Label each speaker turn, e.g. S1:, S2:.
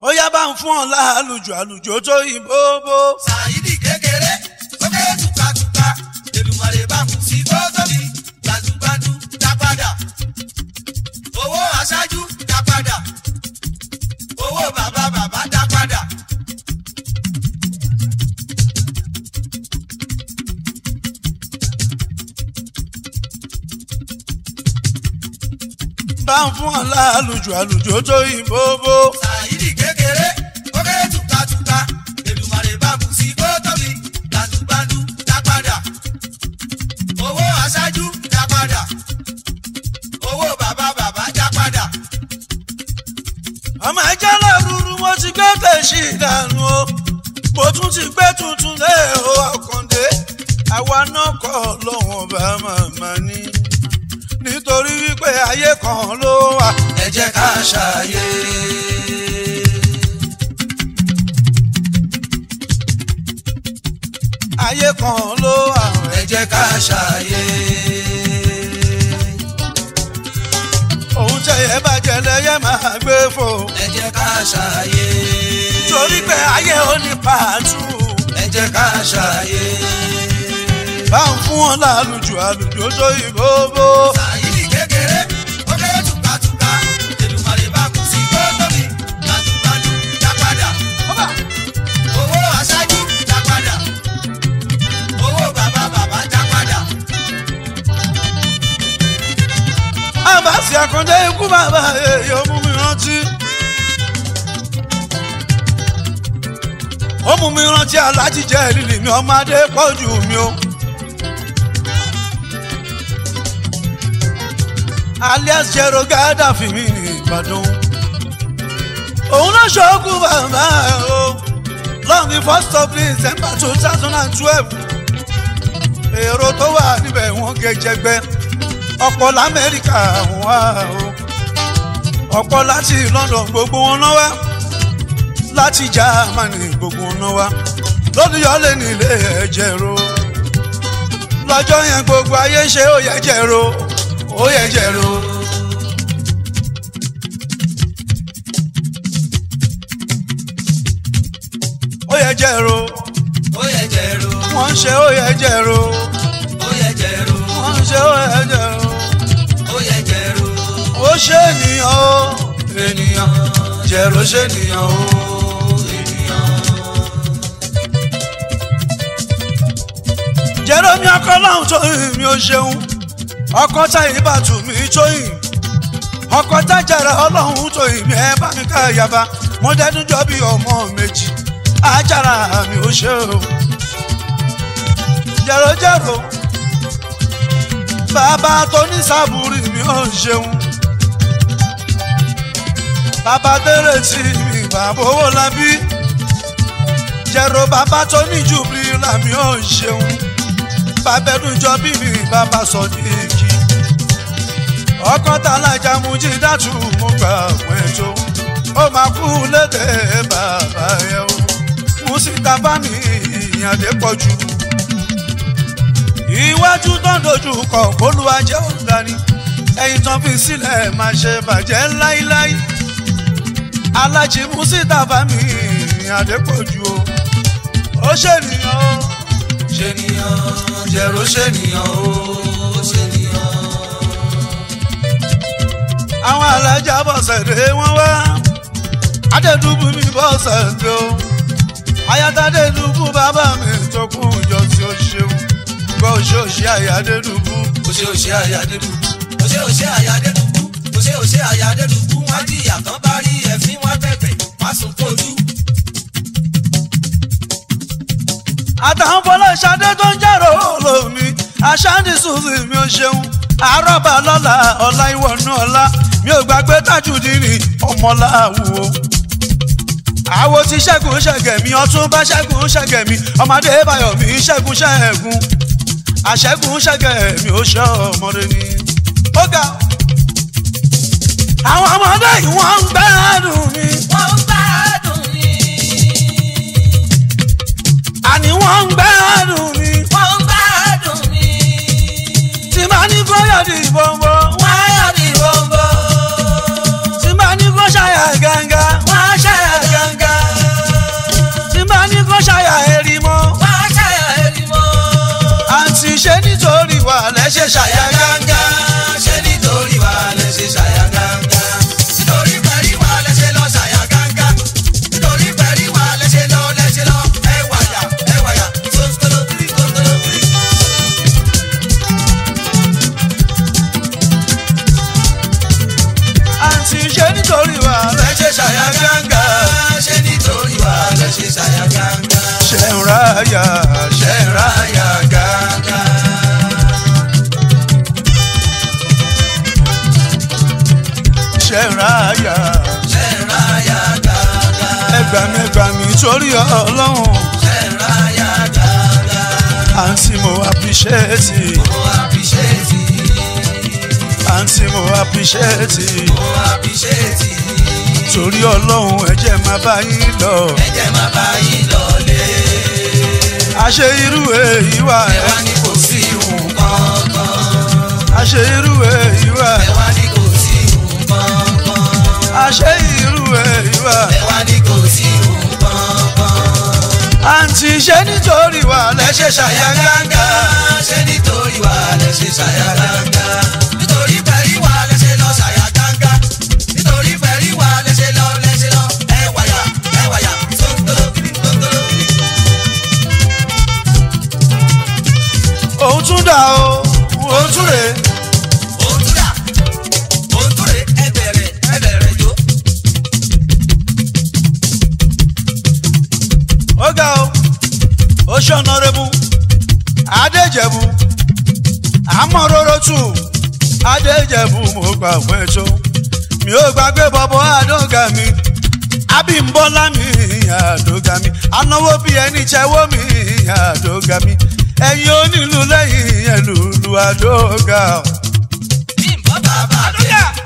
S1: ó yá bá ń fún ọ láàlùjọ àlùjọ tó yìnbó bó. sàyídì kékeré ó kéré tùkàtùkà èdùmàrè bá kù sí tó tóbi gbàdúgbàdú dá padà owó aṣáájú dá padà owó bàbá. bá ń fún ọ̀la àlùjò àlùjò tó ìbòbò. Sàyídì kékeré ó kéré tùkàtùkà èdùmàrè bá bù sí kó tóbi gbàdúgbàdú dá padà owó aṣáájú dá owó bàbá bàbá dá ọmọ ẹjẹ lọ́rùrù mo ti gbé kèsì ìdànù o mo tún ti gbé tuntun lé ọkàn dé àwa náà kọ́ lọ́wọ́n bá máa ayé kan ló wà ẹ jẹ́ ká ṣàyè. ayé kan ló wà ẹ jẹ́ ká ṣàyè. òun tẹ̀yẹ bàjẹ́ lẹ́yẹ máa gbé fò ẹ jẹ́ ká ṣàyè. torí pé ayé ò ní pàtó ẹ jẹ́ ká ṣàyè bá ń fún ọ lálùjù àlùjù ojú ìbòbò. sàyídì kékeré kú bàbá èèyàn mú mi rántí. ó mi rántí alájíjẹ lílì mi ọmọ adé pọ̀jù mi o. alias jero gada fi mi ní ìbàdàn. òun ló ṣokú bàbá o long first of december two thousand and twelve èrò tó wà níbẹ̀ wọ́n gẹ̀jẹ̀gbẹ́ ọ̀pọ̀ lamẹ́ríkà wà o ọ̀pọ̀ láti London gbogbo wọn náà wá láti Germany gbogbo wọn náà wá lóníyọ́lé nílé ẹ̀jẹ̀ ro lọ́jọ́ yẹn gbogbo ayé ṣe ó yẹ jẹ́ ro ó yẹ jẹ́ ro. ó yẹ jẹ́ ro ó yẹ jẹ́ ro wọ́n ṣe ó yẹ jẹ́ ro ó yẹ jẹ́ ro wọ́n ṣe ó yẹ jẹ́ ro ó yẹ jẹ́ ro ó ṣe ènìyàn o ènìyàn jẹ̀rọ ṣènìyàn o ènìyàn. mi ọkọ láwùn tó yìn mi ò ṣeun ọkọ táyì bàtù mi tó yìn ọkọ tájàrà ọlọ́run tó yìn mi ẹ bá mi ká yaba mo dẹnu jọ bí ọmọ méjì ajára mi ò ṣe o jẹ̀rọ bàbá tó ní sábúrì mi ò ṣeun bàbá tẹ́lẹ̀ tí mi bàbá owó labí jẹ̀rọ bàbá tó ní jùbìlì làmì ò ń ṣeun bàbẹ́dúnjọ bí mi bàbá sọ ní èkì ọkọ tàlájà mú jí dátù mú gbà àwọn ètò ó máa kú lédè bàbá yẹn o mú síta bá mi ìyàn lè pọ̀ jù iwájú tó ń dojú kọ kólúwa jẹ́ òǹdarí ẹ̀yìn tán fi sílẹ̀ máa ṣe bàjẹ́ láíláí alájí mùsítàfà mi àdépọ̀jù o ó ṣènìyàn o. ṣènìyàn jẹ̀rọ ṣènìyàn o ṣènìyàn. àwọn alájà bọ̀sẹ̀dé wọ́n wá adédùbù mi bọ̀sẹ̀dé o ayátádédùbù bàbá mi tókùn ìjọ tí ó ṣeun gbọ́ òṣè òṣè àyàdédùbù. òṣè òṣè àyàdédùbù òṣè òṣè àyàdédùbù òṣè òṣè àyàdédùbù wọ́n á di ìyàtọ̀ bá rí àsùn kojú. àtàwọn bọ́lá ṣadé tó ń jẹ́rò lómi aṣáájú sùúrù mi ò ṣeun àárọ̀bà lọ́la ọ̀la ìwọ̀nù ọ̀la mi ò gbàgbé tájùdínì ọmọláwo. àwo ti ṣẹ́gun ṣẹ̀gẹ̀mí ọtún bá ṣẹ́gun ṣẹ̀gẹ̀mí ọmọdé báyọ̀mí ṣẹ́gun ṣẹ́gun àṣẹ́gun ṣẹ̀gẹ̀mí ó ṣe ọmọdé ni. ó ga àwọn ọmọdé yìí wọ́n ń gbẹ́rù mi. wọ́n ń gbádùn mi. wọ́n ń gbádùn mi. tí máa ní di ìbọ̀nbọ̀. wáyọ̀ di ìbọ̀nbọ̀. tí máa ní kó ṣàyà gàǹgà. wá ṣàyà gàǹgà. tí máa ní kó ṣàyà erimọ́. wá ṣàyà erimọ́. àǹtí ṣe nítorí wà lẹ́sẹ̀ ṣàyà gbà mí gbà mí torí ọlọ́run. ṣẹ̀rá dáadáa. àǹtí mo appreciate. mo appreciate. àǹtí mo appreciate. mo appreciate. torí ọlọ́run ẹ̀jẹ̀ máa bá yín lọ. ẹ̀jẹ̀ máa bá yín lọ lé. àṣe irú èyí wà. ẹ̀wá ni kò sí ìhùn kankan. àṣe irú èyí wà. ẹ̀wá ni kò sí ìhùn kankan. àṣe irú èyí wà. àǹtí ṣe nítorí wa lẹ ṣe ṣàyàgángá ṣe nítorí wa lẹ ṣe ṣàyàgángá nítorí bá. gbà fún ẹjọ́ mi ò gbàgbé bọ́bọ́ àdóga mi Abímbọ́lá mi àdóga mi anáwó bíi ẹni jẹ́wọ́ mi àdóga mi ẹ̀yin onílù lẹ́yìn ẹ̀lùlù àdóga. Bímbọ́ bàbá àdóga.